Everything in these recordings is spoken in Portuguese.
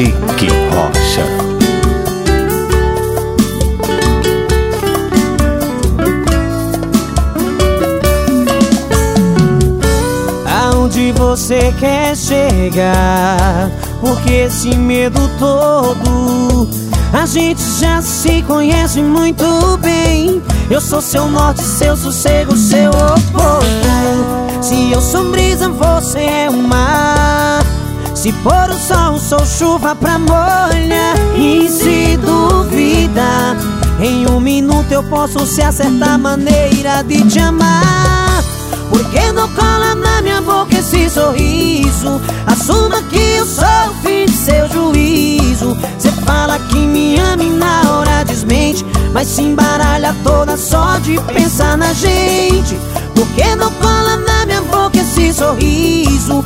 Henrique Rocha. Aonde você quer chegar? Porque esse medo todo a gente já se conhece muito bem. Eu sou seu norte, seu sossego, seu oposto. Se eu sou brisa, você é o mar. Se pôr o sol, sou chuva pra molhar. E se duvida, em um minuto eu posso se acertar maneira de te amar. Porque não cola na minha boca esse sorriso? Assuma que eu sou o fim de seu juízo. Cê fala que me ama e na hora desmente, mas se embaralha toda só de pensar na gente. Porque não cola na minha boca esse sorriso?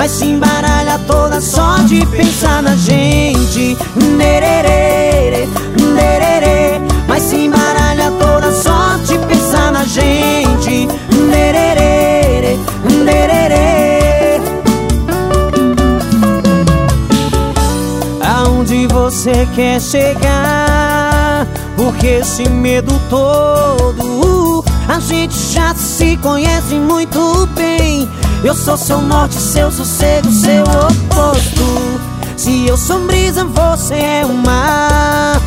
Mas se embaralha toda só de pensar na gente. Nererê, nererê, mas se embaralha toda só de pensar na gente. Nererê, nererê. Aonde você quer chegar? Porque esse medo todo A gente já se conhece muito bem Eu sou seu norte, seu sossego, seu oposto. Se eu sou brisa, você é o mar.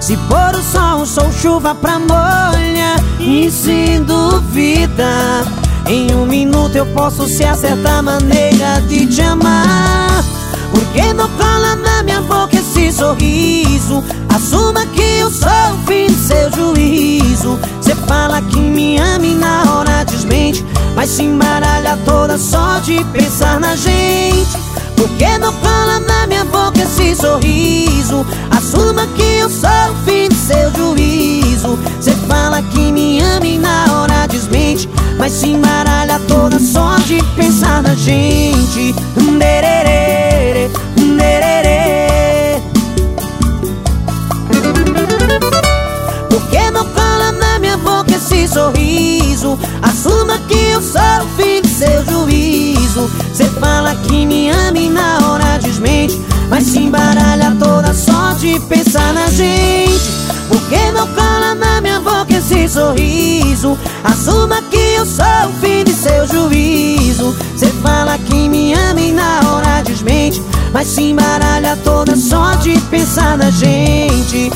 Se pôr o sol, sou chuva pra molhar. E sem dúvida Em um minuto eu posso se acertar maneira de te amar. Porque não cola na minha boca esse sorriso. Assuma que eu sou o fim de seu juízo. Cê fala que me ama e Mas se embaralha toda só de pensar na gente. Porque não cola na minha boca esse sorriso. Assuma que eu sou o fim de seu juízo. Cê fala que me ama e na hora desmente. Mas se embaralha toda só de pensar na gente esse sorriso. Assuma que eu sou o fim de seu juízo. Cê fala que me ama e na hora desmente. Mas se embaralha toda só de pensar na gente